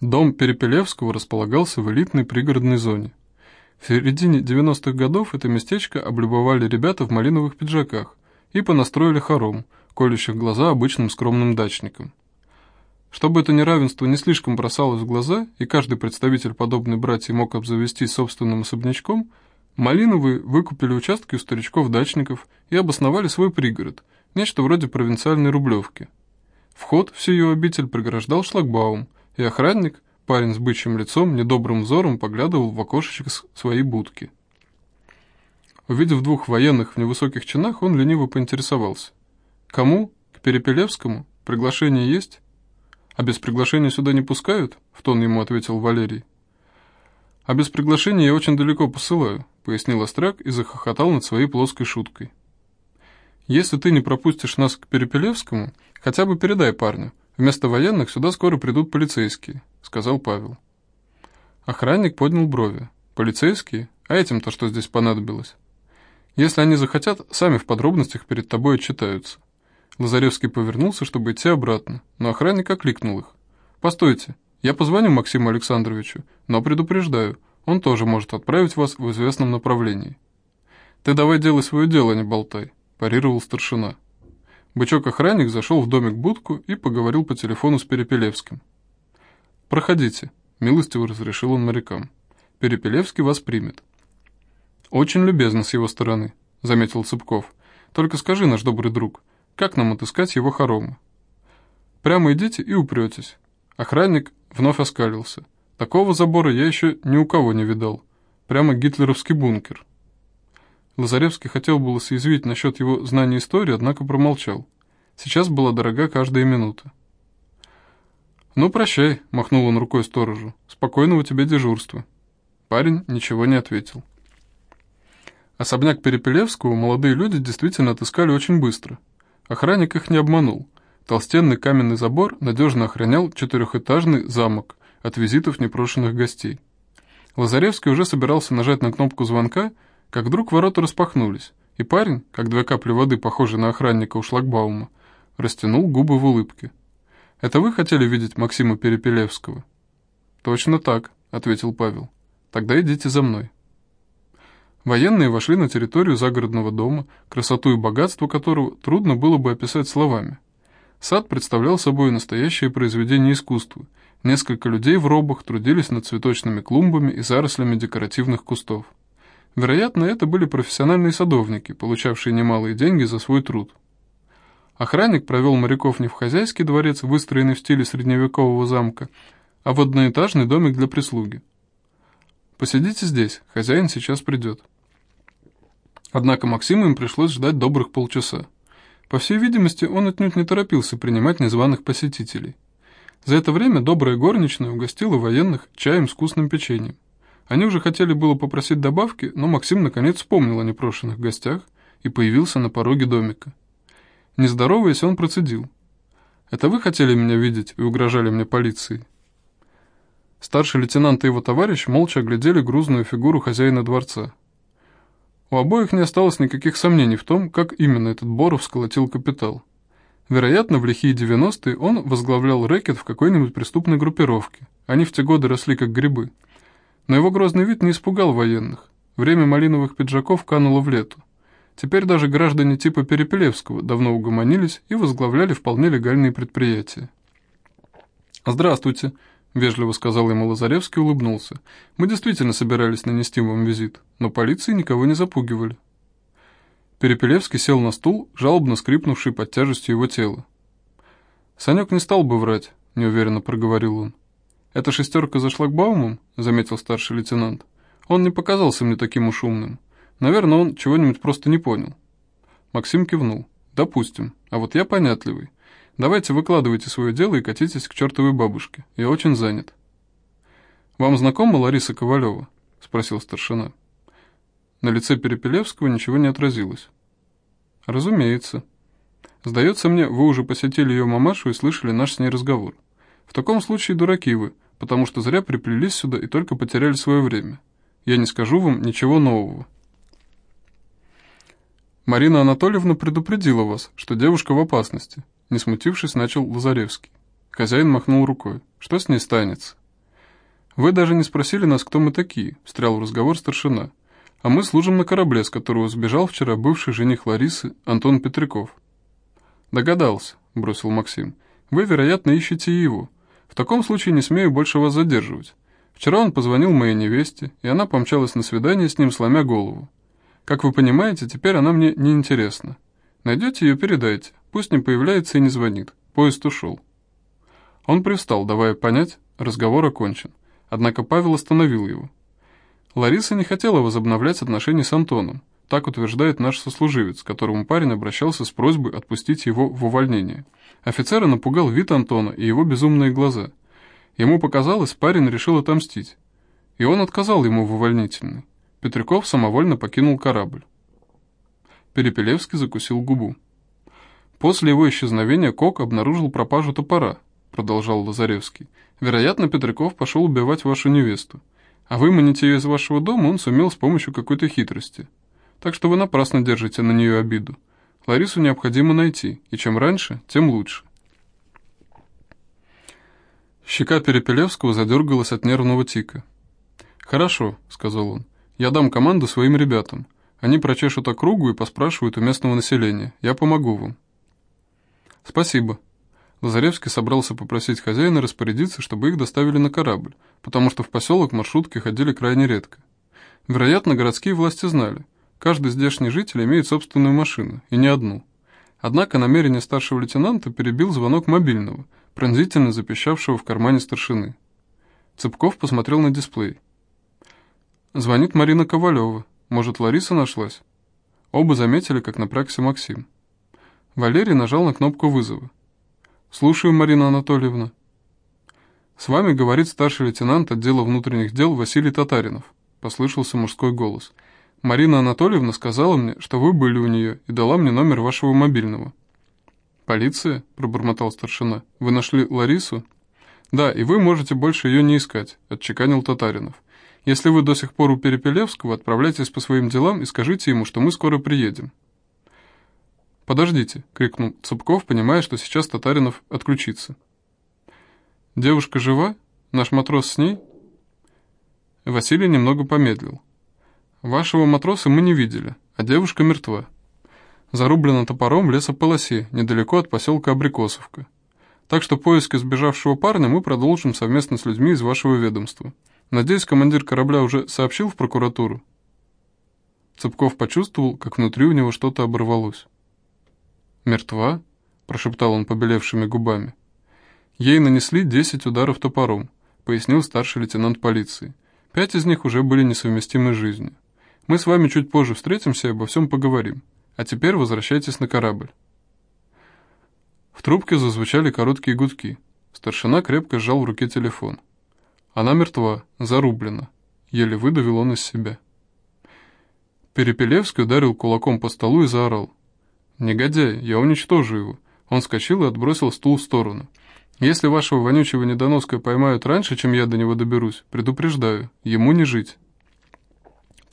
Дом Перепелевского располагался в элитной пригородной зоне. В середине 90-х годов это местечко облюбовали ребята в малиновых пиджаках и понастроили хором, колющих глаза обычным скромным дачникам. Чтобы это неравенство не слишком бросалось в глаза, и каждый представитель подобной братьи мог обзавестись собственным особнячком, Малиновые выкупили участки у старичков-дачников и обосновали свой пригород, нечто вроде провинциальной Рублевки. Вход в сию обитель преграждал шлагбаум, и охранник, парень с бычьим лицом, недобрым взором поглядывал в окошечко своей будки. Увидев двух военных в невысоких чинах, он лениво поинтересовался. «Кому? К Перепелевскому? Приглашение есть?» «А без приглашения сюда не пускают?» — в тон ему ответил Валерий. «А без приглашения я очень далеко посылаю», — пояснил Остряк и захохотал над своей плоской шуткой. «Если ты не пропустишь нас к Перепелевскому, хотя бы передай парню, Вместо военных сюда скоро придут полицейские», — сказал Павел. Охранник поднял брови. «Полицейские? А этим-то что здесь понадобилось?» «Если они захотят, сами в подробностях перед тобой отчитаются». Лазаревский повернулся, чтобы идти обратно, но охранник окликнул их. «Постойте, я позвоню Максиму Александровичу, но предупреждаю, он тоже может отправить вас в известном направлении». «Ты давай делай свое дело, а не болтай», – парировал старшина. Бычок-охранник зашел в домик-будку и поговорил по телефону с Перепелевским. «Проходите», — милостиво разрешил он морякам. «Перепелевский вас примет». «Очень любезно с его стороны», — заметил Цыпков. «Только скажи, наш добрый друг, как нам отыскать его хоромы?» «Прямо идите и упретесь». Охранник вновь оскалился. «Такого забора я еще ни у кого не видал. Прямо гитлеровский бункер». Лазаревский хотел было съязвить насчет его знания истории, однако промолчал. Сейчас была дорога каждая минута. «Ну, прощай», — махнул он рукой сторожу. «Спокойного тебе дежурства». Парень ничего не ответил. Особняк Перепелевского молодые люди действительно отыскали очень быстро. Охранник их не обманул. Толстенный каменный забор надежно охранял четырехэтажный замок от визитов непрошенных гостей. Лазаревский уже собирался нажать на кнопку звонка, как вдруг ворота распахнулись, и парень, как две капли воды, похожий на охранника у шлагбаума, растянул губы в улыбке. «Это вы хотели видеть Максима Перепелевского?» «Точно так», — ответил Павел. «Тогда идите за мной». Военные вошли на территорию загородного дома, красоту и богатство которого трудно было бы описать словами. Сад представлял собой настоящее произведение искусства. Несколько людей в робах трудились над цветочными клумбами и зарослями декоративных кустов. Вероятно, это были профессиональные садовники, получавшие немалые деньги за свой труд. Охранник провел моряков не в хозяйский дворец, выстроенный в стиле средневекового замка, а в одноэтажный домик для прислуги. «Посидите здесь, хозяин сейчас придет». Однако Максиму им пришлось ждать добрых полчаса. По всей видимости, он отнюдь не торопился принимать незваных посетителей. За это время добрая горничная угостила военных чаем с вкусным печеньем. Они уже хотели было попросить добавки, но Максим наконец вспомнил о непрошенных гостях и появился на пороге домика. Не здороваясь, он процедил. «Это вы хотели меня видеть и угрожали мне полицией?» Старший лейтенант и его товарищ молча оглядели грузную фигуру хозяина дворца. У обоих не осталось никаких сомнений в том, как именно этот Боров сколотил капитал. Вероятно, в лихие 90-е он возглавлял рэкет в какой-нибудь преступной группировке. Они в те годы росли как грибы. Но его грозный вид не испугал военных. Время малиновых пиджаков кануло в лету. Теперь даже граждане типа Перепелевского давно угомонились и возглавляли вполне легальные предприятия. «Здравствуйте», — вежливо сказал ему Лазаревский и улыбнулся. «Мы действительно собирались нанести вам визит, но полиции никого не запугивали». Перепелевский сел на стул, жалобно скрипнувший под тяжестью его тела. «Санек не стал бы врать», — неуверенно проговорил он. «Это шестерка за шлагбаумом?» — заметил старший лейтенант. «Он не показался мне таким уж умным. Наверное, он чего-нибудь просто не понял». Максим кивнул. «Допустим. А вот я понятливый. Давайте выкладывайте свое дело и катитесь к чертовой бабушке. Я очень занят». «Вам знакома Лариса Ковалева?» — спросил старшина. На лице Перепелевского ничего не отразилось. «Разумеется. Сдается мне, вы уже посетили ее мамашу и слышали наш с ней разговор. В таком случае дураки вы, потому что зря приплелись сюда и только потеряли свое время. Я не скажу вам ничего нового. Марина Анатольевна предупредила вас, что девушка в опасности. Не смутившись, начал Лазаревский. Хозяин махнул рукой. Что с ней станется? «Вы даже не спросили нас, кто мы такие», — встрял в разговор старшина. «А мы служим на корабле, с которого сбежал вчера бывший жених Ларисы Антон Петряков». «Догадался», — бросил Максим. «Вы, вероятно, ищете его. В таком случае не смею больше вас задерживать. Вчера он позвонил моей невесте, и она помчалась на свидание с ним, сломя голову. Как вы понимаете, теперь она мне не интересна. Найдете ее, передайте. Пусть не появляется и не звонит. Поезд ушел». Он привстал, давая понять, разговор окончен. Однако Павел остановил его. Лариса не хотела возобновлять отношения с Антоном, так утверждает наш сослуживец, к которому парень обращался с просьбой отпустить его в увольнение. Офицера напугал вид Антона и его безумные глаза. Ему показалось, парень решил отомстить. И он отказал ему в увольнительной. Петряков самовольно покинул корабль. Перепелевский закусил губу. После его исчезновения Кок обнаружил пропажу топора, продолжал Лазаревский. Вероятно, Петряков пошел убивать вашу невесту. А выманить ее из вашего дома он сумел с помощью какой-то хитрости. Так что вы напрасно держите на нее обиду. Ларису необходимо найти, и чем раньше, тем лучше. Щека Перепелевского задергалась от нервного тика. «Хорошо», — сказал он, — «я дам команду своим ребятам. Они прочешут округу и поспрашивают у местного населения. Я помогу вам». «Спасибо», Лазаревский собрался попросить хозяина распорядиться, чтобы их доставили на корабль, потому что в поселок маршрутки ходили крайне редко. Вероятно, городские власти знали. Каждый здешний житель имеет собственную машину, и не одну. Однако намерение старшего лейтенанта перебил звонок мобильного, пронзительно запищавшего в кармане старшины. Цыпков посмотрел на дисплей. Звонит Марина Ковалева. Может, Лариса нашлась? Оба заметили, как напрягся Максим. Валерий нажал на кнопку вызова. «Слушаю, Марина Анатольевна». «С вами говорит старший лейтенант отдела внутренних дел Василий Татаринов», — послышался мужской голос. «Марина Анатольевна сказала мне, что вы были у нее и дала мне номер вашего мобильного». «Полиция?» — пробормотал старшина. «Вы нашли Ларису?» «Да, и вы можете больше ее не искать», — отчеканил Татаринов. «Если вы до сих пор у Перепелевского, отправляйтесь по своим делам и скажите ему, что мы скоро приедем». «Подождите!» — крикнул Цыпков, понимая, что сейчас Татаринов отключится. «Девушка жива? Наш матрос с ней?» Василий немного помедлил. «Вашего матроса мы не видели, а девушка мертва. Зарублена топором в лесополосе, недалеко от поселка Абрикосовка. Так что поиски сбежавшего парня мы продолжим совместно с людьми из вашего ведомства. Надеюсь, командир корабля уже сообщил в прокуратуру?» Цыпков почувствовал, как внутри у него что-то оборвалось. «Мертва?» – прошептал он побелевшими губами. «Ей нанесли десять ударов топором», – пояснил старший лейтенант полиции. «Пять из них уже были несовместимы с жизнью. Мы с вами чуть позже встретимся и обо всем поговорим. А теперь возвращайтесь на корабль». В трубке зазвучали короткие гудки. Старшина крепко сжал в руке телефон. «Она мертва, зарублена», — еле выдавил он из себя. Перепелевский ударил кулаком по столу и заорал. «Негодяй, я уничтожу его». Он вскочил и отбросил стул в сторону. «Если вашего вонючего недоноска поймают раньше, чем я до него доберусь, предупреждаю, ему не жить».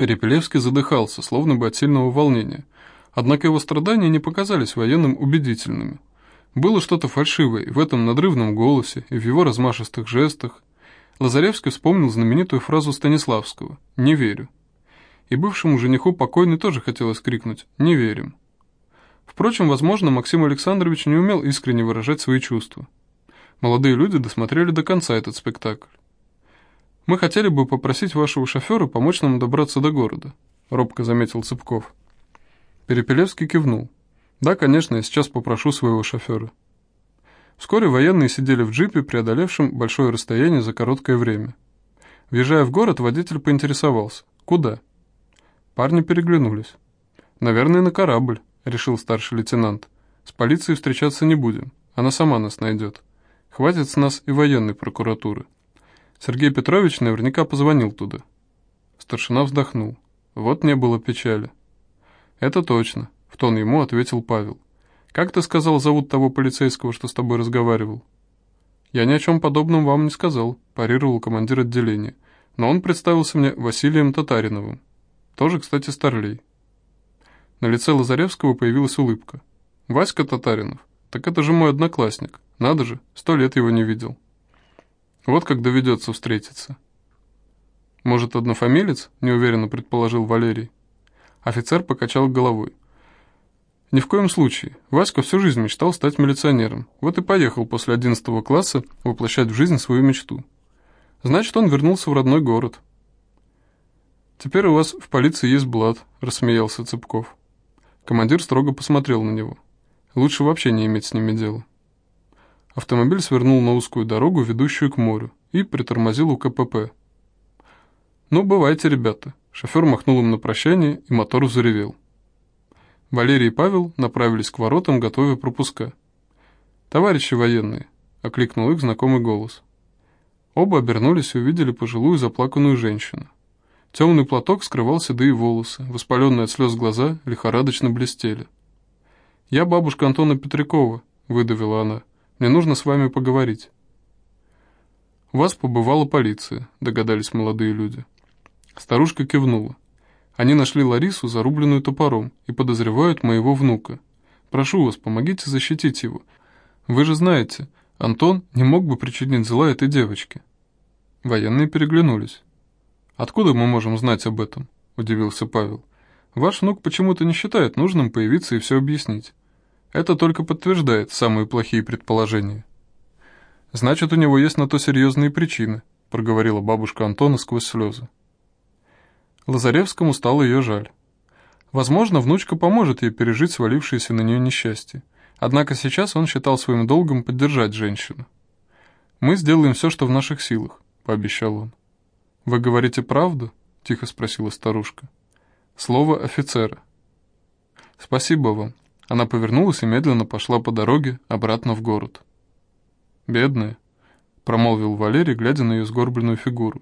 Перепелевский задыхался, словно бы от сильного волнения. Однако его страдания не показались военным убедительными. Было что-то фальшивое в этом надрывном голосе, и в его размашистых жестах. Лазаревский вспомнил знаменитую фразу Станиславского «Не верю». И бывшему жениху покойный тоже хотелось крикнуть «Не верим». Впрочем, возможно, Максим Александрович не умел искренне выражать свои чувства. Молодые люди досмотрели до конца этот спектакль. «Мы хотели бы попросить вашего шофера помочь нам добраться до города», — робко заметил Цыпков. Перепелевский кивнул. «Да, конечно, я сейчас попрошу своего шофера». Вскоре военные сидели в джипе, преодолевшем большое расстояние за короткое время. Въезжая в город, водитель поинтересовался. «Куда?» Парни переглянулись. «Наверное, на корабль», — решил старший лейтенант. «С полицией встречаться не будем. Она сама нас найдет. Хватит с нас и военной прокуратуры. Сергей Петрович наверняка позвонил туда». Старшина вздохнул. Вот не было печали. «Это точно», — в тон ему ответил Павел. «Как ты сказал, зовут того полицейского, что с тобой разговаривал?» «Я ни о чем подобном вам не сказал», – парировал командир отделения. «Но он представился мне Василием Татариновым. Тоже, кстати, старлей. На лице Лазаревского появилась улыбка. «Васька Татаринов? Так это же мой одноклассник. Надо же, сто лет его не видел». «Вот как доведется встретиться», «Может, однофамилец?» – неуверенно предположил Валерий. Офицер покачал головой. Ни в коем случае. Васька всю жизнь мечтал стать милиционером. Вот и поехал после 11 класса воплощать в жизнь свою мечту. Значит, он вернулся в родной город. «Теперь у вас в полиции есть блат», – рассмеялся Цыпков. Командир строго посмотрел на него. Лучше вообще не иметь с ними дела. Автомобиль свернул на узкую дорогу, ведущую к морю, и притормозил у КПП. «Ну, бывайте, ребята». Шофер махнул им на прощание, и мотор заревел. Валерий и Павел направились к воротам, готовя пропуска. «Товарищи военные!» — окликнул их знакомый голос. Оба обернулись и увидели пожилую заплаканную женщину. Темный платок скрывал седые волосы, воспаленные от слез глаза лихорадочно блестели. «Я бабушка Антона Петрякова», — выдавила она. «Мне нужно с вами поговорить». «У вас побывала полиция», — догадались молодые люди. Старушка кивнула. Они нашли Ларису, зарубленную топором, и подозревают моего внука. Прошу вас, помогите защитить его. Вы же знаете, Антон не мог бы причинить зла этой девочке». Военные переглянулись. «Откуда мы можем знать об этом?» – удивился Павел. «Ваш внук почему-то не считает нужным появиться и все объяснить. Это только подтверждает самые плохие предположения». «Значит, у него есть на то серьезные причины», – проговорила бабушка Антона сквозь слезы. Лазаревскому стало ее жаль. Возможно, внучка поможет ей пережить свалившееся на нее несчастье. Однако сейчас он считал своим долгом поддержать женщину. «Мы сделаем все, что в наших силах», — пообещал он. «Вы говорите правду?» — тихо спросила старушка. «Слово офицера». «Спасибо вам». Она повернулась и медленно пошла по дороге обратно в город. «Бедная», — промолвил Валерий, глядя на ее сгорбленную фигуру.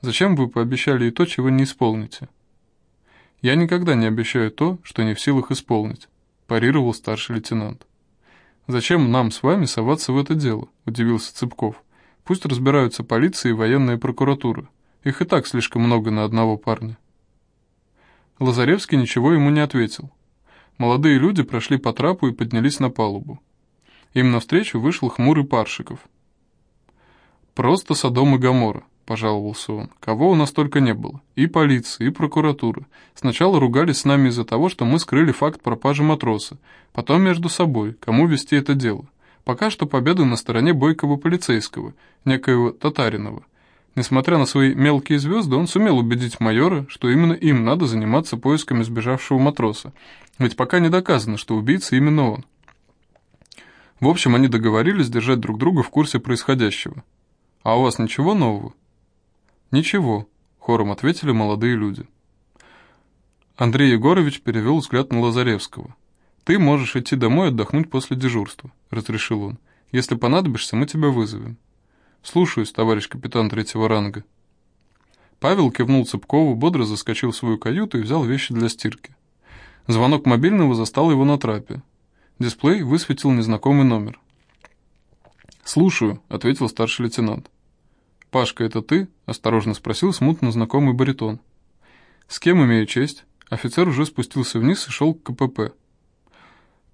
Зачем вы пообещали и то, чего не исполните?» «Я никогда не обещаю то, что не в силах исполнить», – парировал старший лейтенант. «Зачем нам с вами соваться в это дело?» – удивился Цыпков. «Пусть разбираются полиция и военная прокуратура. Их и так слишком много на одного парня». Лазаревский ничего ему не ответил. Молодые люди прошли по трапу и поднялись на палубу. Им навстречу вышел хмурый Паршиков. «Просто Содом и Гоморра», — пожаловался он. «Кого у нас только не было. И полиция, и прокуратура. Сначала ругались с нами из-за того, что мы скрыли факт пропажи матроса. Потом между собой, кому вести это дело. Пока что победа на стороне бойкого полицейского, некоего Татаринова. Несмотря на свои мелкие звезды, он сумел убедить майора, что именно им надо заниматься поисками сбежавшего матроса. Ведь пока не доказано, что убийца именно он. В общем, они договорились держать друг друга в курсе происходящего. А у вас ничего нового? «Ничего», — хором ответили молодые люди. Андрей Егорович перевел взгляд на Лазаревского. «Ты можешь идти домой отдохнуть после дежурства», — разрешил он. «Если понадобишься, мы тебя вызовем». «Слушаюсь, товарищ капитан третьего ранга». Павел кивнул Цыпкову, бодро заскочил в свою каюту и взял вещи для стирки. Звонок мобильного застал его на трапе. Дисплей высветил незнакомый номер. «Слушаю», — ответил старший лейтенант. «Пашка, это ты?» – осторожно спросил смутно знакомый баритон. «С кем имею честь?» Офицер уже спустился вниз и шел к КПП.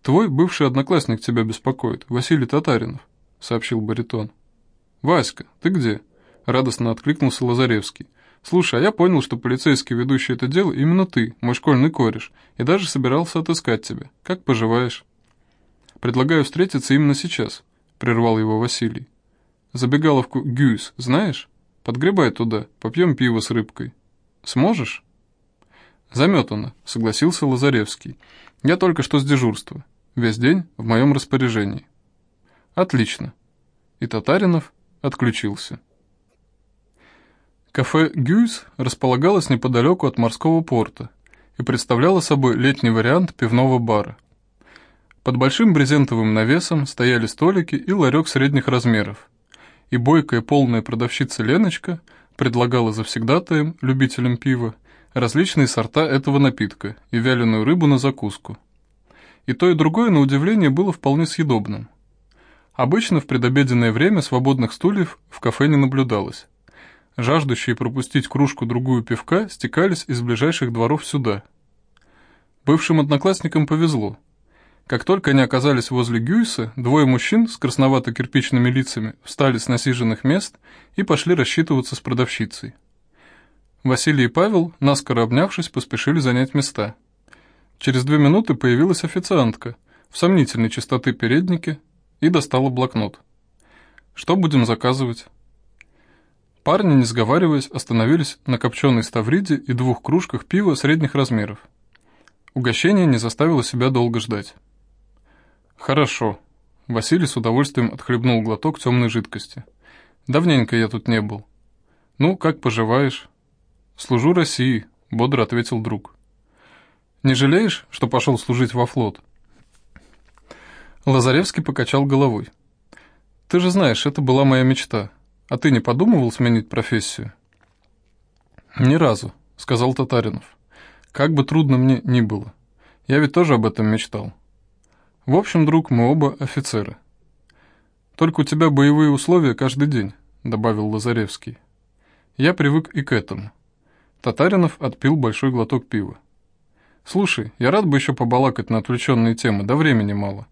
«Твой бывший одноклассник тебя беспокоит, Василий Татаринов», — сообщил баритон. «Васька, ты где?» — радостно откликнулся Лазаревский. «Слушай, а я понял, что полицейский, ведущий это дело, именно ты, мой школьный кореш, и даже собирался отыскать тебя. Как поживаешь?» «Предлагаю встретиться именно сейчас», — прервал его Василий. Забегаловку Гюйс, знаешь? Подгребай туда, попьем пиво с рыбкой. Сможешь?» «Заметано», — согласился Лазаревский. «Я только что с дежурства. Весь день в моем распоряжении». «Отлично». И Татаринов отключился. Кафе «Гюйс» располагалось неподалеку от морского порта и представляло собой летний вариант пивного бара. Под большим брезентовым навесом стояли столики и ларек средних размеров, и бойкая полная продавщица Леночка предлагала завсегдатаям, любителям пива, различные сорта этого напитка и вяленую рыбу на закуску. И то, и другое, на удивление, было вполне съедобным. Обычно в предобеденное время свободных стульев в кафе не наблюдалось. Жаждущие пропустить кружку-другую пивка стекались из ближайших дворов сюда. Бывшим одноклассникам повезло – как только они оказались возле Гюйса, двое мужчин с красновато-кирпичными лицами встали с насиженных мест и пошли рассчитываться с продавщицей. Василий и Павел, наскоро обнявшись, поспешили занять места. Через две минуты появилась официантка в сомнительной чистоты переднике и достала блокнот. «Что будем заказывать?» Парни, не сговариваясь, остановились на копченой ставриде и двух кружках пива средних размеров. Угощение не заставило себя долго ждать. «Хорошо». Василий с удовольствием отхлебнул глоток темной жидкости. «Давненько я тут не был. Ну, как поживаешь?» «Служу России», — бодро ответил друг. «Не жалеешь, что пошел служить во флот?» Лазаревский покачал головой. «Ты же знаешь, это была моя мечта. А ты не подумывал сменить профессию?» «Ни разу», — сказал Татаринов. «Как бы трудно мне ни было. Я ведь тоже об этом мечтал. В общем, друг, мы оба офицеры». «Только у тебя боевые условия каждый день», — добавил Лазаревский. «Я привык и к этому». Татаринов отпил большой глоток пива. «Слушай, я рад бы еще побалакать на отвлеченные темы, да времени мало.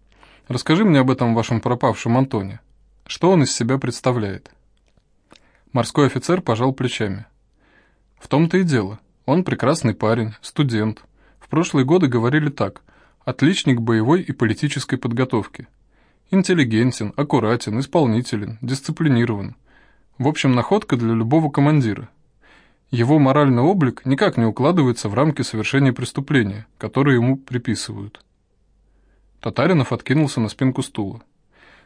Расскажи мне об этом вашем пропавшем Антоне. Что он из себя представляет?» Морской офицер пожал плечами. «В том-то и дело. Он прекрасный парень, студент. В прошлые годы говорили так. Отличник боевой и политической подготовки. Интеллигентен, аккуратен, исполнителен, дисциплинирован. В общем, находка для любого командира. Его моральный облик никак не укладывается в рамки совершения преступления, которые ему приписывают. Татаринов откинулся на спинку стула.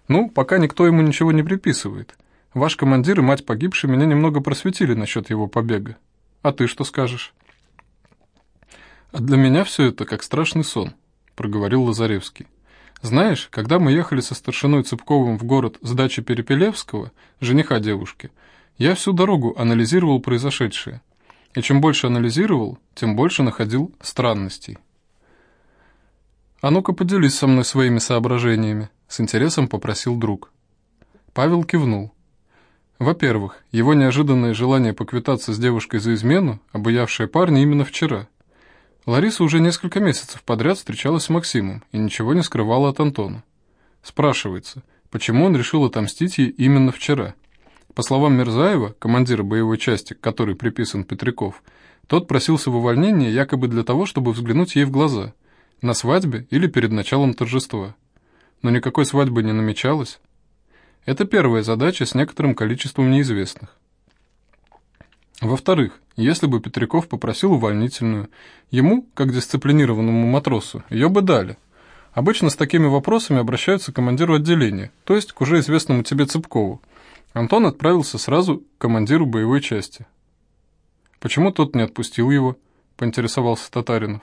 «Ну, пока никто ему ничего не приписывает. Ваш командир и мать погибшей меня немного просветили насчет его побега. А ты что скажешь?» «А для меня все это как страшный сон», — проговорил Лазаревский. «Знаешь, когда мы ехали со старшиной Цыпковым в город с дачи Перепелевского, жениха девушки, — я всю дорогу анализировал произошедшее, и чем больше анализировал, тем больше находил странностей. «А ну-ка поделись со мной своими соображениями», — с интересом попросил друг. Павел кивнул. Во-первых, его неожиданное желание поквитаться с девушкой за измену, обуявшее парня именно вчера. Лариса уже несколько месяцев подряд встречалась с Максимом и ничего не скрывала от Антона. Спрашивается, почему он решил отомстить ей именно вчера? По словам Мирзаева, командира боевой части, к которой приписан Петряков, тот просился в увольнение якобы для того, чтобы взглянуть ей в глаза, на свадьбе или перед началом торжества. Но никакой свадьбы не намечалось. Это первая задача с некоторым количеством неизвестных. Во-вторых, если бы Петряков попросил увольнительную, ему, как дисциплинированному матросу, ее бы дали. Обычно с такими вопросами обращаются к командиру отделения, то есть к уже известному тебе Цыпкову, Антон отправился сразу к командиру боевой части. «Почему тот не отпустил его?» — поинтересовался Татаринов.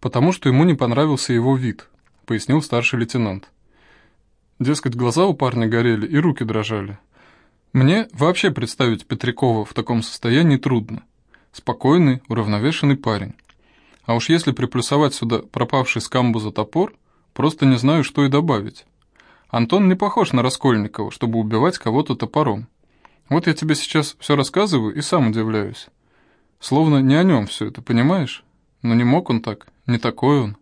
«Потому что ему не понравился его вид», — пояснил старший лейтенант. Дескать, глаза у парня горели и руки дрожали. Мне вообще представить Петрякова в таком состоянии трудно. Спокойный, уравновешенный парень. А уж если приплюсовать сюда пропавший с камбуза топор, просто не знаю, что и добавить. Антон не похож на Раскольникова, чтобы убивать кого-то топором. Вот я тебе сейчас все рассказываю и сам удивляюсь. Словно не о нем все это, понимаешь? Но не мог он так, не такой он.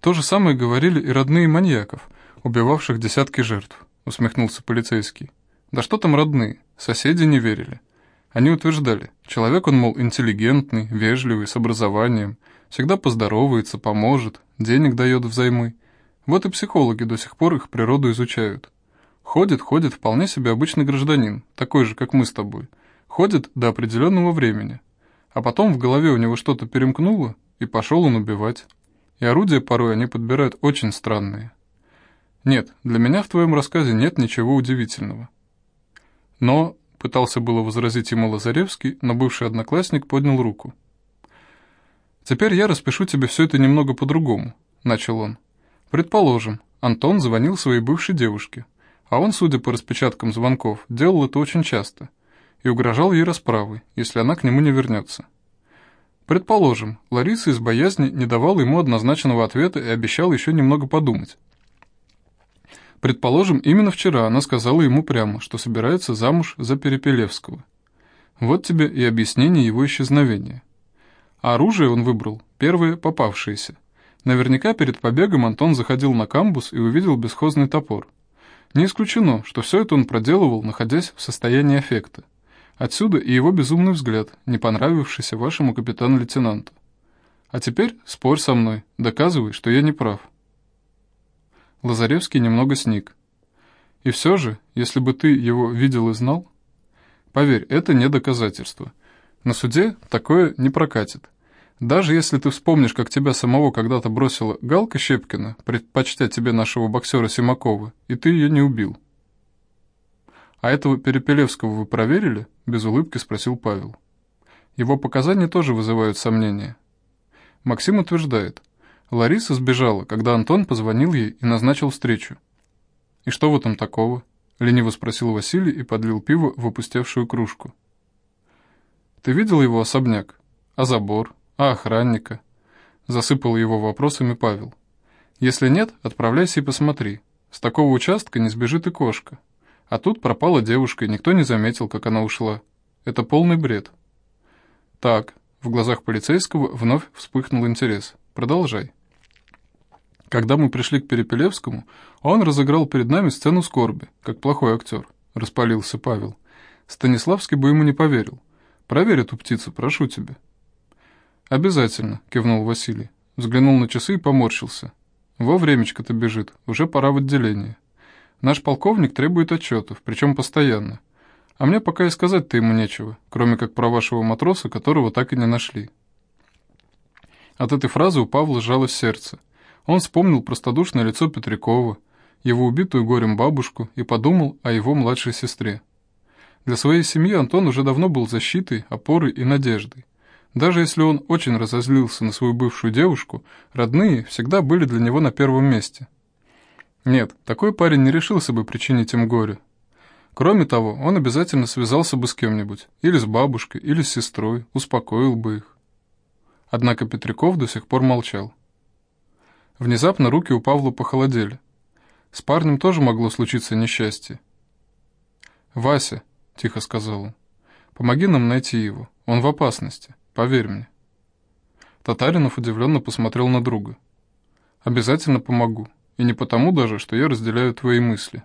То же самое говорили и родные маньяков, убивавших десятки жертв, усмехнулся полицейский. Да что там родные, соседи не верили. Они утверждали, человек он, мол, интеллигентный, вежливый, с образованием, всегда поздоровается, поможет, денег дает взаймы. Вот и психологи до сих пор их природу изучают. Ходит, ходит вполне себе обычный гражданин, такой же, как мы с тобой. Ходит до определенного времени. А потом в голове у него что-то перемкнуло, и пошел он убивать. И орудия порой они подбирают очень странные. Нет, для меня в твоем рассказе нет ничего удивительного. Но, пытался было возразить ему Лазаревский, но бывший одноклассник поднял руку. «Теперь я распишу тебе все это немного по-другому», — начал он. Предположим, Антон звонил своей бывшей девушке, а он, судя по распечаткам звонков, делал это очень часто и угрожал ей расправой, если она к нему не вернется. Предположим, Лариса из боязни не давала ему однозначного ответа и обещала еще немного подумать. Предположим, именно вчера она сказала ему прямо, что собирается замуж за Перепелевского. Вот тебе и объяснение его исчезновения. А оружие он выбрал, первое попавшееся. Наверняка перед побегом Антон заходил на камбус и увидел бесхозный топор. Не исключено, что все это он проделывал, находясь в состоянии аффекта. Отсюда и его безумный взгляд, не понравившийся вашему капитану-лейтенанту. А теперь спорь со мной, доказывай, что я не прав. Лазаревский немного сник. И все же, если бы ты его видел и знал... Поверь, это не доказательство. На суде такое не прокатит. Даже если ты вспомнишь, как тебя самого когда-то бросила Галка Щепкина, предпочтя тебе нашего боксера Симакова, и ты ее не убил. «А этого Перепелевского вы проверили?» — без улыбки спросил Павел. Его показания тоже вызывают сомнения. Максим утверждает, Лариса сбежала, когда Антон позвонил ей и назначил встречу. «И что в этом такого?» — лениво спросил Василий и подлил пиво в опустевшую кружку. «Ты видел его особняк? А забор? А охранника?» Засыпал его вопросами Павел. «Если нет, отправляйся и посмотри. С такого участка не сбежит и кошка. А тут пропала девушка, и никто не заметил, как она ушла. Это полный бред. Так, в глазах полицейского вновь вспыхнул интерес. Продолжай. Когда мы пришли к Перепелевскому, он разыграл перед нами сцену скорби, как плохой актер. Распалился Павел. Станиславский бы ему не поверил. Проверь эту птицу, прошу тебя. «Обязательно», — кивнул Василий. Взглянул на часы и поморщился. «Во времечко-то бежит, уже пора в отделение». Наш полковник требует отчетов, причем постоянно. А мне пока и сказать-то ему нечего, кроме как про вашего матроса, которого так и не нашли. От этой фразы у Павла сжалось сердце. Он вспомнил простодушное лицо Петрякова, его убитую горем бабушку и подумал о его младшей сестре. Для своей семьи Антон уже давно был защитой, опорой и надеждой. Даже если он очень разозлился на свою бывшую девушку, родные всегда были для него на первом месте – нет, такой парень не решился бы причинить им горе. Кроме того, он обязательно связался бы с кем-нибудь, или с бабушкой, или с сестрой, успокоил бы их. Однако Петряков до сих пор молчал. Внезапно руки у Павла похолодели. С парнем тоже могло случиться несчастье. «Вася», — тихо сказал он, — «помоги нам найти его. Он в опасности, поверь мне». Татаринов удивленно посмотрел на друга. «Обязательно помогу. И не потому даже, что я разделяю твои мысли.